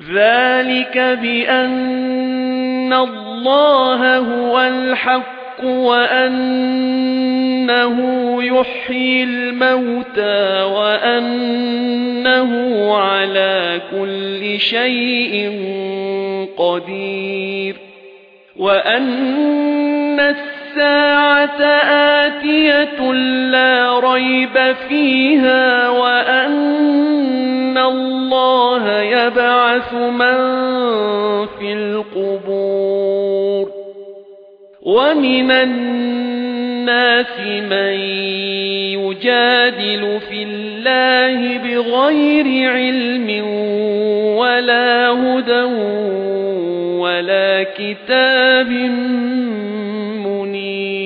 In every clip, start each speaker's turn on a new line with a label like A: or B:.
A: ذَلِكَ بِأَنَّ اللَّهَ هُوَ الْحَقُّ وَأَنَّهُ يُحْيِي الْمَوْتَى وَأَنَّهُ عَلَى كُلِّ شَيْءٍ قَدِيرٌ وَأَنَّ السَّاعَةَ آتِيَةٌ لَا رَيْبَ فِيهَا وَأَنَّ اللَّهَ يَبْعَثُ مَن فِي الْقُبُورِ وَمِنَ النَّاسِ مَن يُجَادِلُ فِي اللَّهِ بِغَيْرِ عِلْمٍ وَلَا هُدًى وَلَا كِتَابٍ مُنِيرٍ.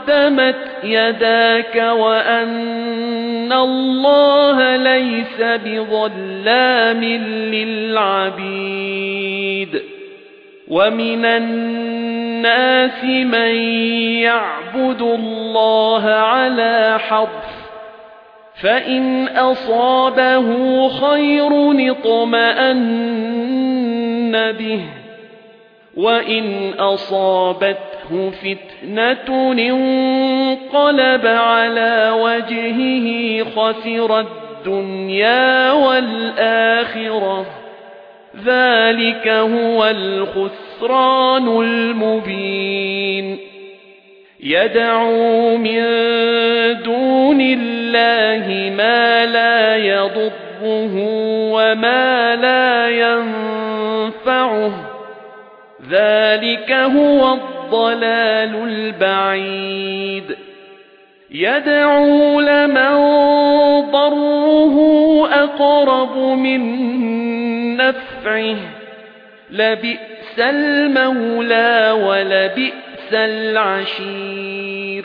A: قَدَّمَتْ يَدَاكَ وَأَنَّ اللَّهَ لَيْسَ بِظَلَّامٍ لِلْعَبِيدِ وَمِنَ النَّاسِ مَن يَعْبُدُ اللَّهَ عَلَى حَرْفٍ فَإِنْ أَصَابَهُ خَيْرٌ اطْمَأَنَّ بِهِ وَإِنْ أَصَابَتْهُ فِتْنَةٌ انقَلَبَ عَلَى وَجْهِهِ خَسِرَ الدُّنْيَا وَالْآخِرَةَ ذَلِكَ هُوَ الْخُسْرَانُ الْمُبِينُ يَدْعُو مِن دُونِ اللَّهِ مَا لَا يَضُرُّهُ وَمَا لَا يَنفَعُهُ ذَلِكَ هُوَ الضَّلَالُ الْبَعِيدُ يَدْعُو لَمَن ضَرُّهُ أَقْرَبُ مِن نَّفْعِهِ لَبِئْسَ الْمَوْلَى وَلَبِئْسَ الْعَشِيرُ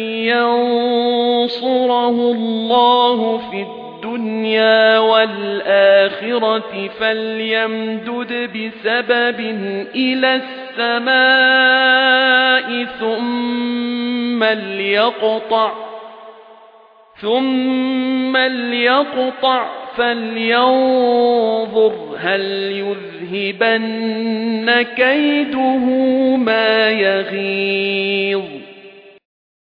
A: يَنصُرَهُ اللَّهُ فِي الدُّنْيَا وَالْآخِرَةِ فَلْيَمْدُدْ بِسَبَبٍ إِلَى السَّمَاءِ ثُمَّ لْيَقْطَعْ ثُمَّ لْيَقْطَعْ فَلْيَنظُرْ هَلْ يُذْهِبَنَّ كَيْدُهُ مَا يَغِيظُ.